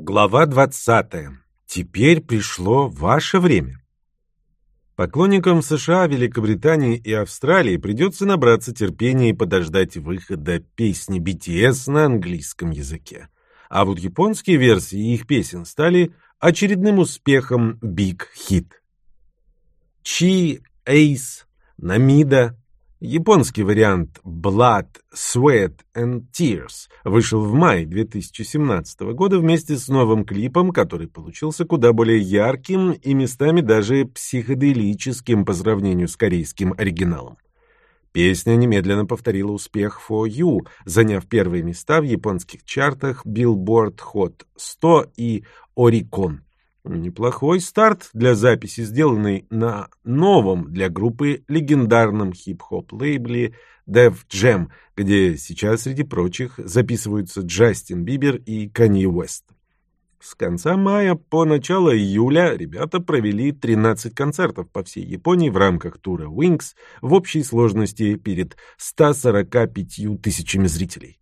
Глава 20. Теперь пришло ваше время. Поклонникам США, Великобритании и Австралии придется набраться терпения и подождать выхода песни BTS на английском языке. А вот японские версии их песен стали очередным успехом Big Hit. Чи, Ace, Намида, Японский вариант Blood, Sweat and Tears вышел в мае 2017 года вместе с новым клипом, который получился куда более ярким и местами даже психоделическим по сравнению с корейским оригиналом. Песня немедленно повторила успех For You, заняв первые места в японских чартах Billboard Hot 100 и Oricon. Неплохой старт для записи, сделанной на новом для группы легендарном хип-хоп лейбле Def Jam, где сейчас среди прочих записываются Джастин Бибер и Канье Уэст. С конца мая по начало июля ребята провели 13 концертов по всей Японии в рамках тура Wings в общей сложности перед 145 тысячами зрителей.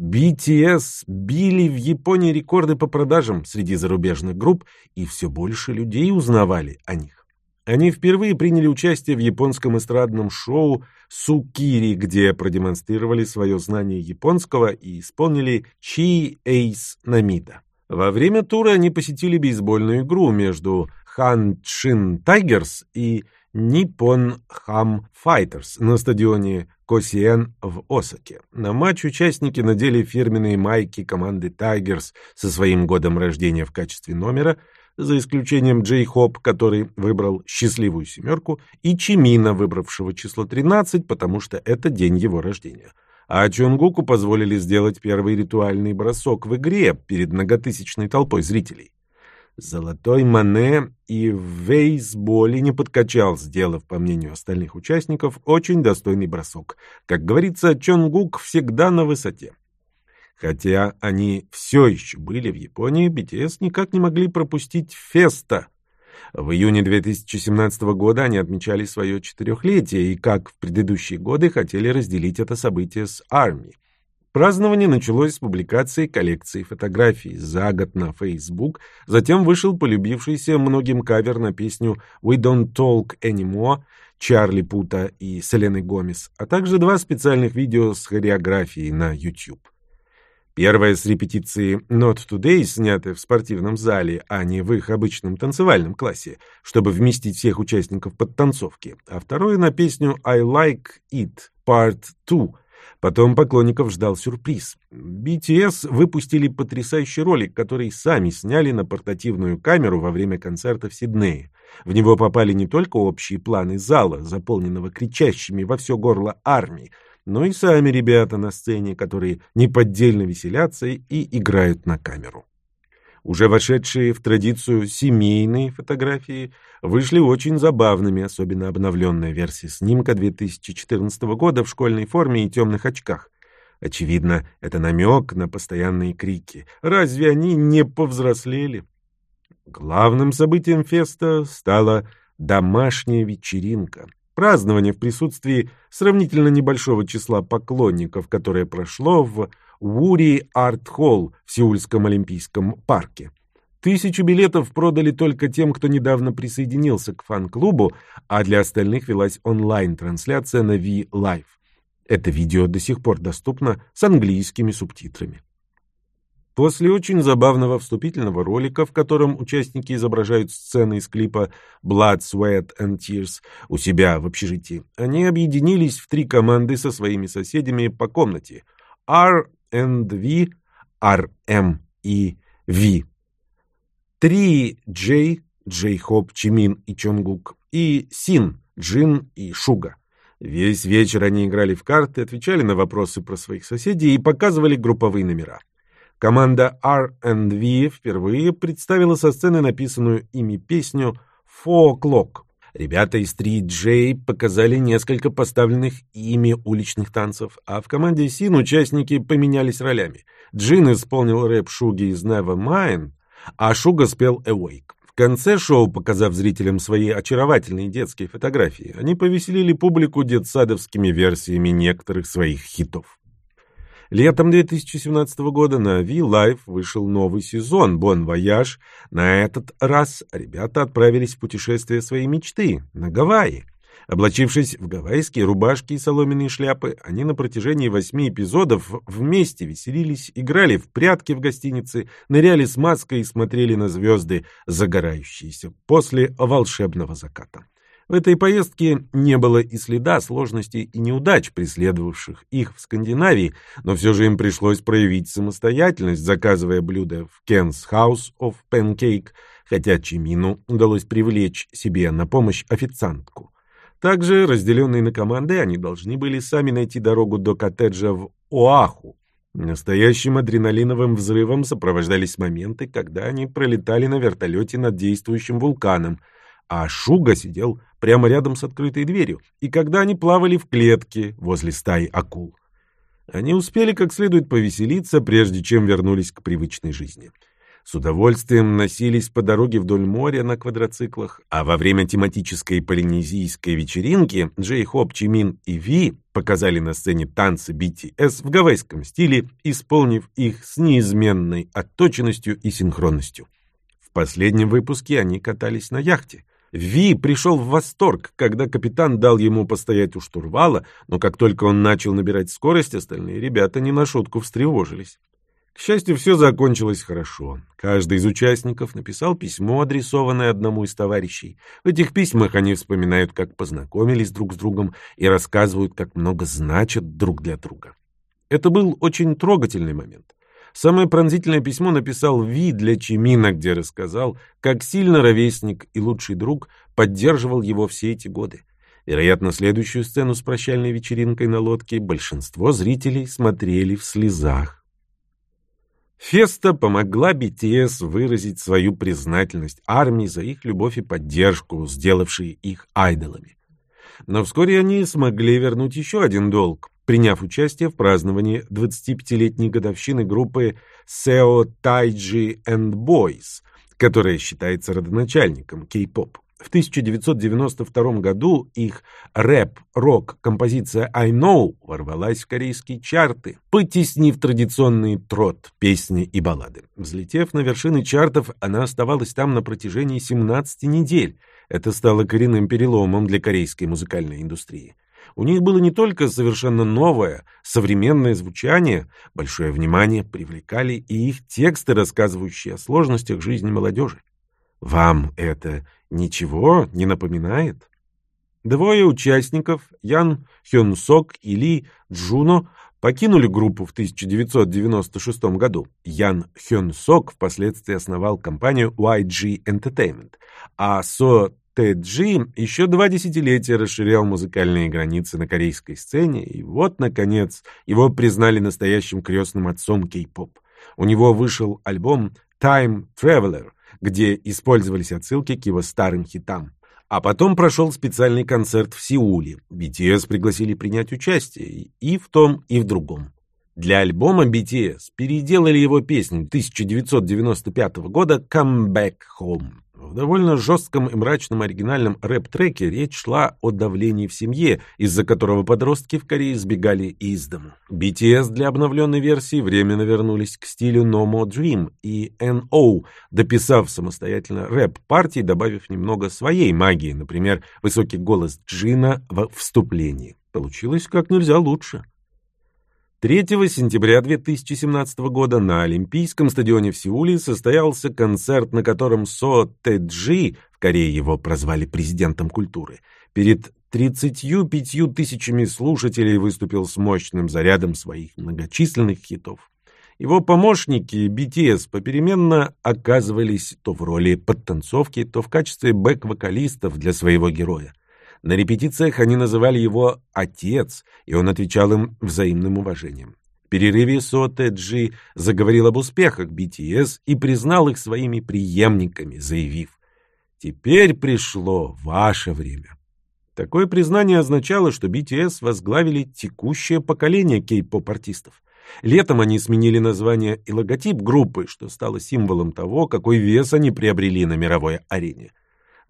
BTS били в Японии рекорды по продажам среди зарубежных групп, и все больше людей узнавали о них. Они впервые приняли участие в японском эстрадном шоу «Сукири», где продемонстрировали свое знание японского и исполнили «Чи Эйс Намида». Во время тура они посетили бейсбольную игру между Ханчин Тайгерс и Nippon Ham Fighters на стадионе Косиен в Осаке. На матч участники надели фирменные майки команды Tigers со своим годом рождения в качестве номера, за исключением Джей Хоп, который выбрал счастливую семерку, и Чимина, выбравшего число 13, потому что это день его рождения. А Чонгуку позволили сделать первый ритуальный бросок в игре перед многотысячной толпой зрителей. Золотой Мане и в бейсболе не подкачал, сделав, по мнению остальных участников, очень достойный бросок. Как говорится, Чонгук всегда на высоте. Хотя они все еще были в Японии, BTS никак не могли пропустить феста. В июне 2017 года они отмечали свое четырехлетие и, как в предыдущие годы, хотели разделить это событие с ARMY. Празднование началось с публикации коллекции фотографий за год на Facebook, затем вышел полюбившийся многим кавер на песню «We Don't Talk Anymore» Чарли Пута и Селены Гомес, а также два специальных видео с хореографией на YouTube. Первое с репетиции Not Today, снятое в спортивном зале, а не в их обычном танцевальном классе, чтобы вместить всех участников под танцовки, а второе на песню I Like It Part 2, Потом поклонников ждал сюрприз. BTS выпустили потрясающий ролик, который сами сняли на портативную камеру во время концерта в Сиднее. В него попали не только общие планы зала, заполненного кричащими во все горло армией, но и сами ребята на сцене, которые неподдельно веселятся и играют на камеру. Уже вошедшие в традицию семейные фотографии вышли очень забавными, особенно обновленная версия снимка 2014 года в школьной форме и темных очках. Очевидно, это намек на постоянные крики. Разве они не повзрослели? Главным событием феста стала домашняя вечеринка. Празднование в присутствии сравнительно небольшого числа поклонников, которое прошло в Вури Арт Холл в Сеульском Олимпийском парке. Тысячу билетов продали только тем, кто недавно присоединился к фан-клубу, а для остальных велась онлайн-трансляция на V-Live. Это видео до сих пор доступно с английскими субтитрами. После очень забавного вступительного ролика, в котором участники изображают сцены из клипа Blood, Sweat and Tears у себя в общежитии, они объединились в три команды со своими соседями по комнате – R V, RM и V. Три J, J-Хоп, Чимин и Чонгук, и Син, Джин и Шуга. Весь вечер они играли в карты, отвечали на вопросы про своих соседей и показывали групповые номера. Команда R&V впервые представила со сцены написанную ими песню «Four O'Clock», Ребята из 3J показали несколько поставленных ими уличных танцев, а в команде Син участники поменялись ролями. Джин исполнил рэп Шуги из Nevermind, а Шуга спел Awake. В конце шоу, показав зрителям свои очаровательные детские фотографии, они повеселили публику детсадовскими версиями некоторых своих хитов. Летом 2017 года на V-Live вышел новый сезон «Bon Voyage». На этот раз ребята отправились в путешествие своей мечты на Гавайи. Облачившись в гавайские рубашки и соломенные шляпы, они на протяжении восьми эпизодов вместе веселились, играли в прятки в гостинице, ныряли с маской и смотрели на звезды, загорающиеся после волшебного заката. В этой поездке не было и следа сложностей и неудач, преследовавших их в Скандинавии, но все же им пришлось проявить самостоятельность, заказывая блюда в Ken's House of Pancake, хотя Чимину удалось привлечь себе на помощь официантку. Также, разделенные на команды, они должны были сами найти дорогу до коттеджа в Оаху. Настоящим адреналиновым взрывом сопровождались моменты, когда они пролетали на вертолете над действующим вулканом, а Шуга сидел прямо рядом с открытой дверью, и когда они плавали в клетке возле стаи акул. Они успели как следует повеселиться, прежде чем вернулись к привычной жизни с удовольствием носились по дороге вдоль моря на квадроциклах, а во время тематической полинезийской вечеринки Джей Хоп, Чимин и Ви показали на сцене танцы BTS в гавайском стиле, исполнив их с неизменной отточенностью и синхронностью. В последнем выпуске они катались на яхте. Ви пришел в восторг, когда капитан дал ему постоять у штурвала, но как только он начал набирать скорость, остальные ребята не на шутку встревожились. К счастью, все закончилось хорошо. Каждый из участников написал письмо, адресованное одному из товарищей. В этих письмах они вспоминают, как познакомились друг с другом и рассказывают, как много значат друг для друга. Это был очень трогательный момент. Самое пронзительное письмо написал Ви для Чимина, где рассказал, как сильно ровесник и лучший друг поддерживал его все эти годы. Вероятно, следующую сцену с прощальной вечеринкой на лодке большинство зрителей смотрели в слезах. Феста помогла BTS выразить свою признательность армии за их любовь и поддержку, сделавшие их айдолами. Но вскоре они смогли вернуть еще один долг, приняв участие в праздновании 25-летней годовщины группы Seo Taiji and Boys, которая считается родоначальником кей-поп. В 1992 году их рэп-рок композиция «I Know» ворвалась в корейские чарты, потеснив традиционный трот, песни и баллады. Взлетев на вершины чартов, она оставалась там на протяжении 17 недель. Это стало коренным переломом для корейской музыкальной индустрии. У них было не только совершенно новое, современное звучание, большое внимание привлекали и их тексты, рассказывающие о сложностях жизни молодежи. Вам это ничего не напоминает? Двое участников, Ян Хён Сок и Ли Джуно, покинули группу в 1996 году. Ян Хён Сок впоследствии основал компанию YG Entertainment, а Со Тэджи еще два десятилетия расширял музыкальные границы на корейской сцене, и вот, наконец, его признали настоящим крестным отцом кей-поп. У него вышел альбом «Time Traveler», где использовались отсылки к его старым хитам. А потом прошел специальный концерт в Сеуле. BTS пригласили принять участие и в том, и в другом. Для альбома BTS переделали его песню 1995 года «Come Back Home». В довольно жестком и мрачном оригинальном рэп-треке речь шла о давлении в семье, из-за которого подростки в Корее сбегали из дому. BTS для обновленной версии временно вернулись к стилю No More Dream и NO, дописав самостоятельно рэп-партии, добавив немного своей магии, например, высокий голос Джина в вступлении. Получилось как нельзя лучше. 3 сентября 2017 года на Олимпийском стадионе в Сеуле состоялся концерт, на котором Со Тэджи, в Корее его прозвали президентом культуры, перед 35 тысячами слушателей выступил с мощным зарядом своих многочисленных хитов. Его помощники BTS попеременно оказывались то в роли подтанцовки, то в качестве бэк-вокалистов для своего героя. На репетициях они называли его «отец», и он отвечал им взаимным уважением. В перерыве Со Тэджи заговорил об успехах BTS и признал их своими преемниками, заявив «Теперь пришло ваше время». Такое признание означало, что BTS возглавили текущее поколение кей-поп-артистов. Летом они сменили название и логотип группы, что стало символом того, какой вес они приобрели на мировой арене.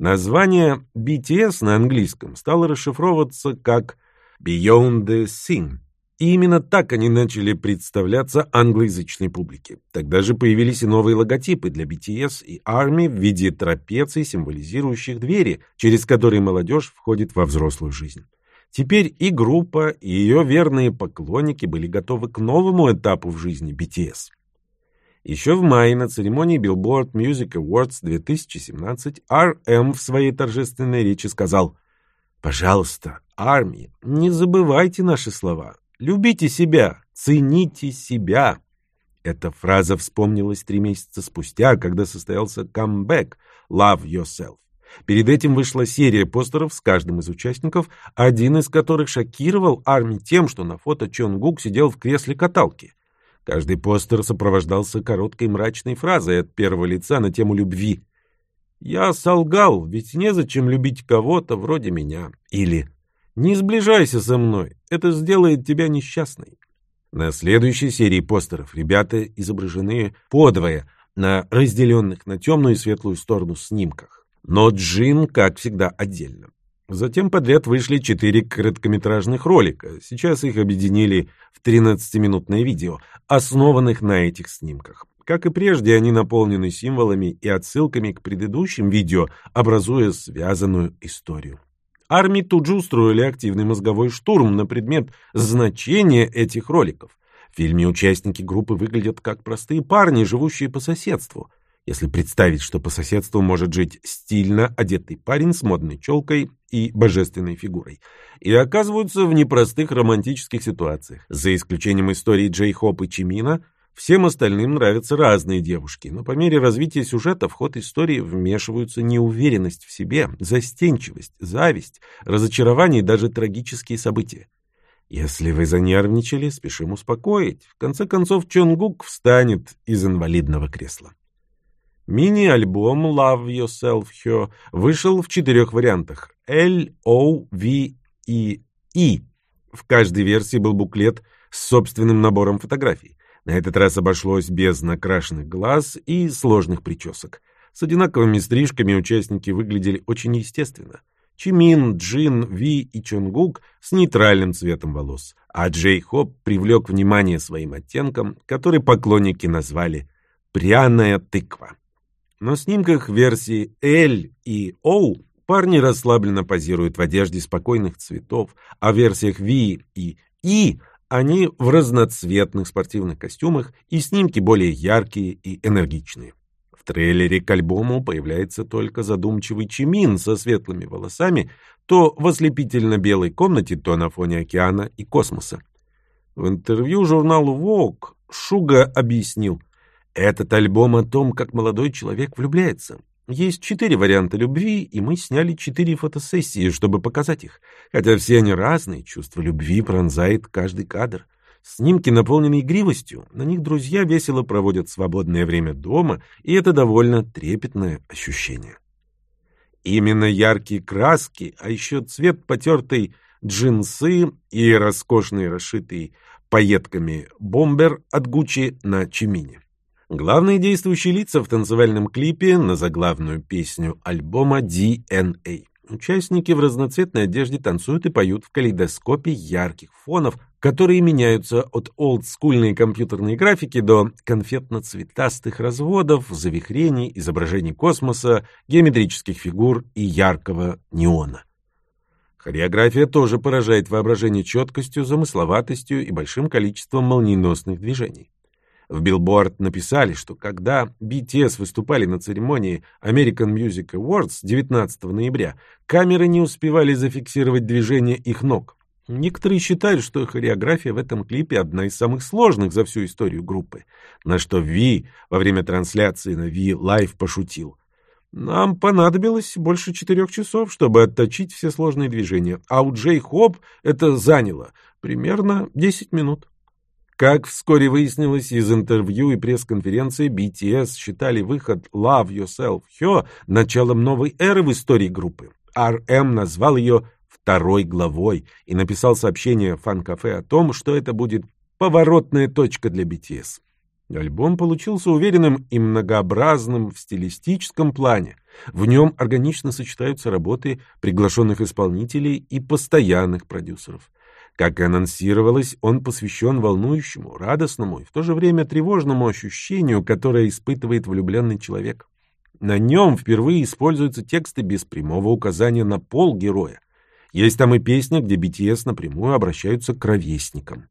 Название BTS на английском стало расшифровываться как Beyond the Scene И именно так они начали представляться англоязычной публике. Тогда же появились и новые логотипы для BTS и ARMY в виде трапеций, символизирующих двери, через которые молодежь входит во взрослую жизнь. Теперь и группа, и ее верные поклонники были готовы к новому этапу в жизни BTS. Еще в мае на церемонии Billboard Music Awards 2017 RM в своей торжественной речи сказал «Пожалуйста, армия, не забывайте наши слова. Любите себя, цените себя. Эта фраза вспомнилась три месяца спустя, когда состоялся камбэк «Love Yourself». Перед этим вышла серия постеров с каждым из участников, один из которых шокировал армию тем, что на фото Чон Гук сидел в кресле каталки. Каждый постер сопровождался короткой мрачной фразой от первого лица на тему любви. «Я солгал, ведь незачем любить кого-то вроде меня». Или не сближайся со мной, это сделает тебя несчастной. На следующей серии постеров ребята изображены подвое на разделенных на темную и светлую сторону снимках. Но Джин, как всегда, отдельно. Затем подряд вышли четыре короткометражных ролика. Сейчас их объединили в 13-минутное видео, основанных на этих снимках. Как и прежде, они наполнены символами и отсылками к предыдущим видео, образуя связанную историю. Армии тут же устроили активный мозговой штурм на предмет значения этих роликов. В фильме участники группы выглядят как простые парни, живущие по соседству. Если представить, что по соседству может жить стильно одетый парень с модной челкой и божественной фигурой, и оказываются в непростых романтических ситуациях. За исключением истории Джей Хоп и Чимина, Всем остальным нравятся разные девушки, но по мере развития сюжета в ход истории вмешиваются неуверенность в себе, застенчивость, зависть, разочарование и даже трагические события. Если вы занервничали, спешим успокоить. В конце концов, Чонгук встанет из инвалидного кресла. Мини-альбом Love Yourself Hyo вышел в четырех вариантах L, O, V и E. В каждой версии был буклет с собственным набором фотографий. На этот раз обошлось без накрашенных глаз и сложных причесок. С одинаковыми стрижками участники выглядели очень естественно. Чимин, Джин, Ви и Чонгук с нейтральным цветом волос, а Джей Хоп привлек внимание своим оттенком, который поклонники назвали «пряная тыква». На снимках версии L и O парни расслабленно позируют в одежде спокойных цветов, а в версиях V и E они в разноцветных спортивных костюмах, и снимки более яркие и энергичные. В трейлере к альбому появляется только задумчивый Чимин со светлыми волосами, то в ослепительно-белой комнате, то на фоне океана и космоса. В интервью журналу Vogue Шуга объяснил, этот альбом о том, как молодой человек влюбляется. Есть четыре варианта любви, и мы сняли четыре фотосессии, чтобы показать их. Хотя все они разные, чувство любви пронзает каждый кадр. Снимки наполнены игривостью, на них друзья весело проводят свободное время дома, и это довольно трепетное ощущение. Именно яркие краски, а еще цвет потертой джинсы и роскошный расшитый пайетками бомбер от Гуччи на Чимине. Главные действующие лица в танцевальном клипе на заглавную песню альбома DNA. Участники в разноцветной одежде танцуют и поют в калейдоскопе ярких фонов, которые меняются от олдскульной компьютерной графики до конфетно-цветастых разводов, завихрений, изображений космоса, геометрических фигур и яркого неона. Хореография тоже поражает воображение четкостью, замысловатостью и большим количеством молниеносных движений. В Billboard написали, что когда BTS выступали на церемонии American Music Awards 19 ноября, камеры не успевали зафиксировать движение их ног. Некоторые считают, что хореография в этом клипе одна из самых сложных за всю историю группы, на что Ви во время трансляции на Ви Live пошутил. Нам понадобилось больше четырех часов, чтобы отточить все сложные движения, а у Джей Хоп это заняло примерно 10 минут. Как вскоре выяснилось из интервью и пресс-конференции, BTS считали выход Love Yourself Hyo началом новой эры в истории группы. RM назвал ее второй главой и написал сообщение фан-кафе о том, что это будет поворотная точка для BTS. Альбом получился уверенным и многообразным в стилистическом плане. В нем органично сочетаются работы приглашенных исполнителей и постоянных продюсеров. Как и анонсировалось, он посвящен волнующему, радостному и в то же время тревожному ощущению, которое испытывает влюбленный человек. На нем впервые используются тексты без прямого указания на пол героя. Есть там и песня, где BTS напрямую обращаются к ровесникам.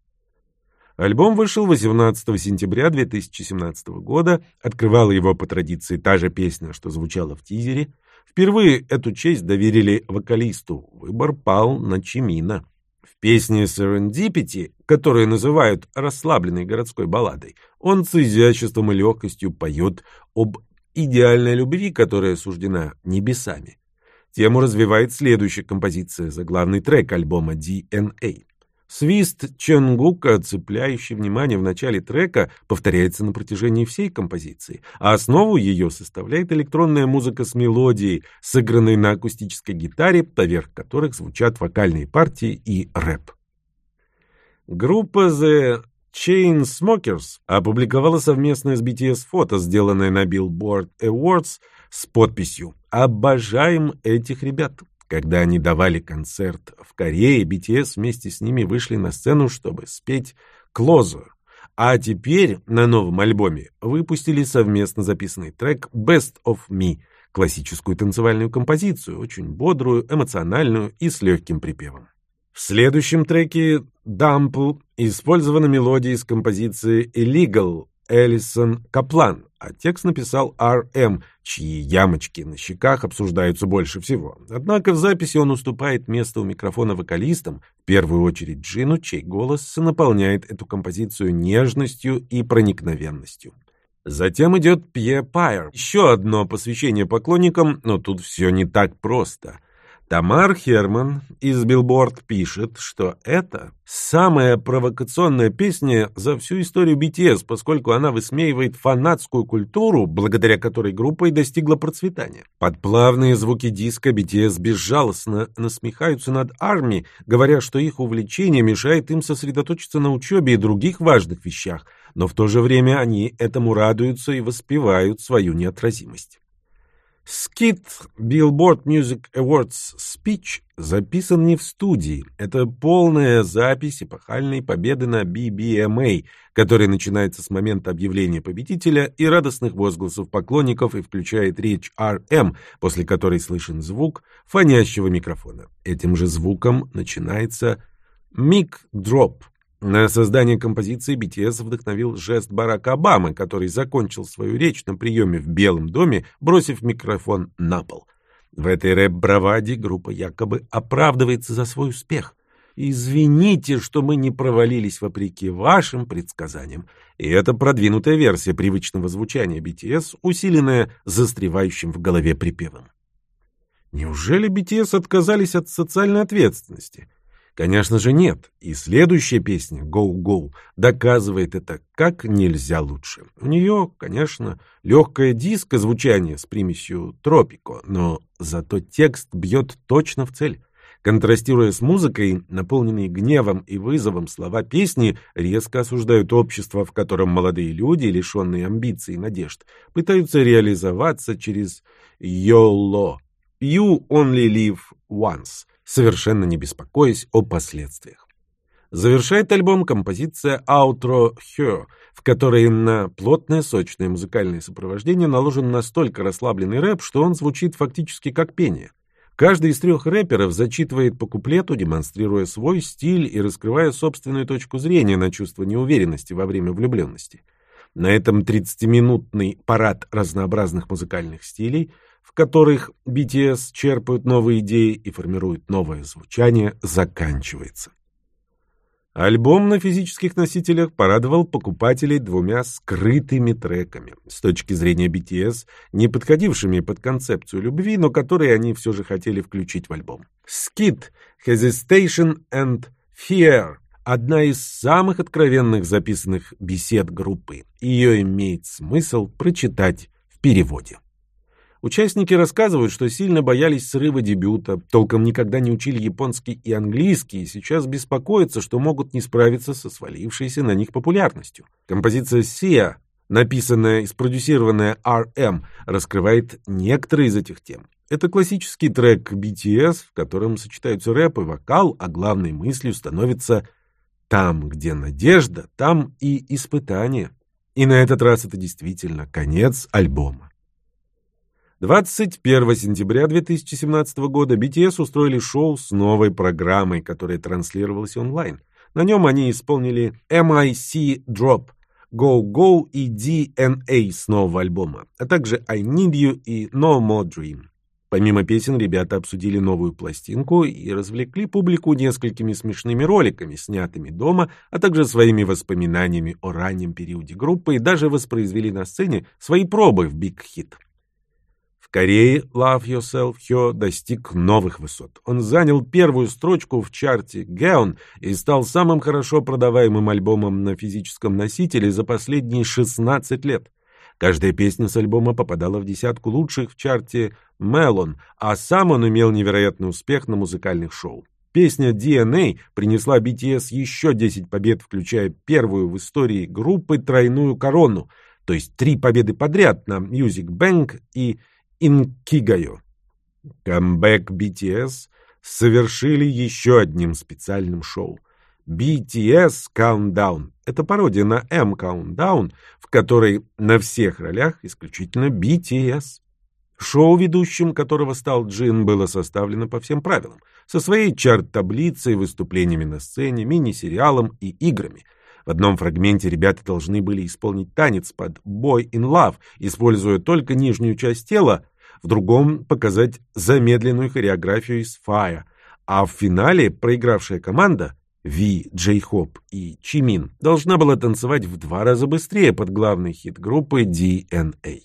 Альбом вышел 18 сентября 2017 года, открывала его по традиции та же песня, что звучала в тизере. Впервые эту честь доверили вокалисту, выбор пал на Чимина. Песне Serendipity, которую называют расслабленной городской балладой, он с изяществом и легкостью поет об идеальной любви, которая суждена небесами. Тему развивает следующая композиция, заглавный трек альбома DNA. Свист Ченгука, цепляющий внимание в начале трека, повторяется на протяжении всей композиции, а основу ее составляет электронная музыка с мелодией, сыгранной на акустической гитаре, поверх которых звучат вокальные партии и рэп. Группа The Chainsmokers опубликовала совместное с BTS фото, сделанное на Billboard Awards с подписью «Обожаем этих ребят». Когда они давали концерт в Корее, BTS вместе с ними вышли на сцену, чтобы спеть «Closer». А теперь на новом альбоме выпустили совместно записанный трек «Best of Me», классическую танцевальную композицию, очень бодрую, эмоциональную и с легким припевом. В следующем треке «Dumple» использована мелодия из композиции «Illegal» Элисон Каплан, а текст написал Р.М., чьи ямочки на щеках обсуждаются больше всего. Однако в записи он уступает место у микрофона вокалистам, в первую очередь Джину, чей голос наполняет эту композицию нежностью и проникновенностью. Затем идет Pied Piper, еще одно посвящение поклонникам, но тут все не так просто — Тамар Херман из Билборд пишет, что это самая провокационная песня за всю историю BTS, поскольку она высмеивает фанатскую культуру, благодаря которой группа и достигла процветания. Под плавные звуки диско BTS безжалостно насмехаются над армией, говоря, что их увлечение мешает им сосредоточиться на учебе и других важных вещах, но в то же время они этому радуются и воспевают свою неотразимость. Скит Billboard Music Awards Speech записан не в студии. Это полная запись эпохальной победы на BBMA, которая начинается с момента объявления победителя и радостных возгласов поклонников и включает речь RM, после которой слышен звук фонящего микрофона. Этим же звуком начинается mic drop, на создание композиции BTS вдохновил жест Барака Обамы, который закончил свою речь на приеме в Белом доме, бросив микрофон на пол. В этой рэп-браваде группа якобы оправдывается за свой успех. Извините, что мы не провалились вопреки вашим предсказаниям. И это продвинутая версия привычного звучания BTS, усиленная застревающим в голове припевом. Неужели BTS отказались от социальной ответственности? Конечно же нет, и следующая песня «Go Go» доказывает это как нельзя лучше. У нее, конечно, легкое диско-звучание с примесью тропико, но зато текст бьет точно в цель. Контрастируя с музыкой, наполненные гневом и вызовом слова песни резко осуждают общество, в котором молодые люди, лишенные амбиций и надежд, пытаются реализоваться через «YOLO» – «You only live once», совершенно не беспокоясь о последствиях. Завершает альбом композиция «Outro Her», в которой на плотное сочное музыкальное сопровождение наложен настолько расслабленный рэп, что он звучит фактически как пение. Каждый из трех рэперов зачитывает по куплету, демонстрируя свой стиль и раскрывая собственную точку зрения на чувство неуверенности во время влюбленности. На этом 30-минутный парад разнообразных музыкальных стилей – в которых BTS черпают новые идеи и формируют новое звучание, заканчивается. Альбом на физических носителях порадовал покупателей двумя скрытыми треками, с точки зрения BTS, не подходившими под концепцию любви, но которые они все же хотели включить в альбом. Skid, Hesitation and Fear – одна из самых откровенных записанных бесед группы. Ее имеет смысл прочитать в переводе. Участники рассказывают, что сильно боялись срыва дебюта, толком никогда не учили японский и английский, и сейчас беспокоятся, что могут не справиться со свалившейся на них популярностью. Композиция «Сия», написанная и спродюсированная RM, раскрывает некоторые из этих тем. Это классический трек BTS, в котором сочетаются рэп и вокал, а главной мыслью становится «там, где надежда, там и испытание». И на этот раз это действительно конец альбома. 21 сентября 2017 года BTS устроили шоу с новой программой, которая транслировалась онлайн. На нем они исполнили MIC Drop, Go Go и DNA с нового альбома, а также I Need You и No More Dream. Помимо песен, ребята обсудили новую пластинку и развлекли публику несколькими смешными роликами, снятыми дома, а также своими воспоминаниями о раннем периоде группы и даже воспроизвели на сцене свои пробы в Big Hit. Корее Love Yourself Hyo достиг новых высот. Он занял первую строчку в чарте Gaon и стал самым хорошо продаваемым альбомом на физическом носителе за последние 16 лет. Каждая песня с альбома попадала в десятку лучших в чарте Melon, а сам он имел невероятный успех на музыкальных шоу. Песня DNA принесла BTS еще 10 побед, включая первую в истории группы тройную корону, то есть три победы подряд на Music Bank и Инкигайо. Камбэк BTS совершили еще одним специальным шоу. BTS Countdown. Это пародия на M Countdown, в которой на всех ролях исключительно BTS. Шоу, ведущим которого стал Джин, было составлено по всем правилам, со своей чарт-таблицей, выступлениями на сцене, мини-сериалом и играми. В одном фрагменте ребята должны были исполнить танец под «Boy in Love», используя только нижнюю часть тела, в другом показать замедленную хореографию из Fire, а в финале проигравшая команда Ви, Джей Хоп и Чимин должна была танцевать в два раза быстрее под главный хит группы DNA.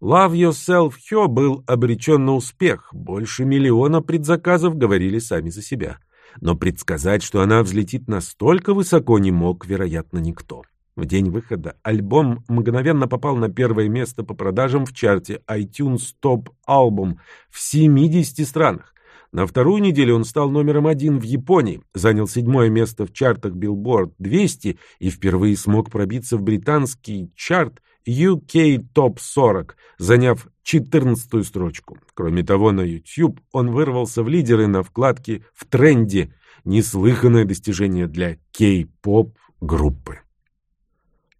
Love Yourself Hyo был обречен на успех, больше миллиона предзаказов говорили сами за себя. Но предсказать, что она взлетит настолько высоко, не мог, вероятно, никто. В день выхода альбом мгновенно попал на первое место по продажам в чарте iTunes Top Album в 70 странах. На вторую неделю он стал номером один в Японии, занял седьмое место в чартах Billboard 200 и впервые смог пробиться в британский чарт UK Top 40, заняв 14 строчку. Кроме того, на YouTube он вырвался в лидеры на вкладке «В тренде» неслыханное достижение для кей-поп группы.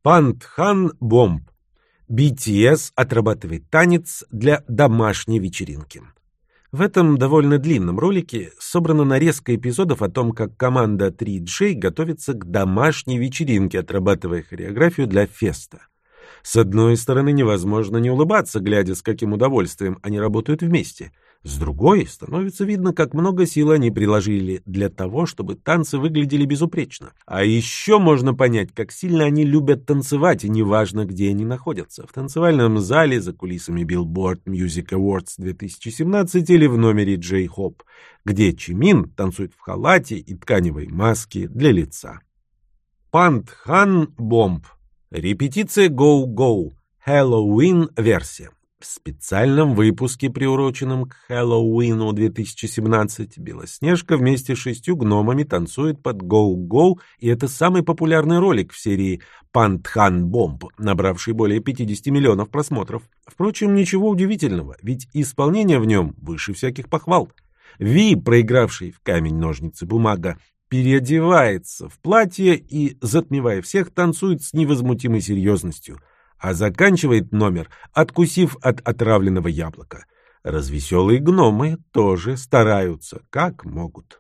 Пантхан Бомб. BTS отрабатывает танец для домашней вечеринки. В этом довольно длинном ролике собрана нарезка эпизодов о том, как команда 3J готовится к домашней вечеринке, отрабатывая хореографию для феста. С одной стороны, невозможно не улыбаться, глядя, с каким удовольствием они работают вместе. С другой, становится видно, как много сил они приложили для того, чтобы танцы выглядели безупречно. А еще можно понять, как сильно они любят танцевать, и неважно, где они находятся. В танцевальном зале, за кулисами Billboard Music Awards 2017 или в номере J-Hop, где Чимин танцует в халате и тканевой маске для лица. Пантхан Бомб. Репетиция Go-Go. Хэллоуин-версия. В специальном выпуске, приуроченном к Хэллоуину 2017, Белоснежка вместе с шестью гномами танцует под «Гоу-Гоу», и это самый популярный ролик в серии «Пантхан Бомб», набравший более 50 миллионов просмотров. Впрочем, ничего удивительного, ведь исполнение в нем выше всяких похвал. Ви, проигравший в камень-ножницы-бумага, переодевается в платье и, затмевая всех, танцует с невозмутимой серьезностью – а заканчивает номер, откусив от отравленного яблока. Развеселые гномы тоже стараются, как могут.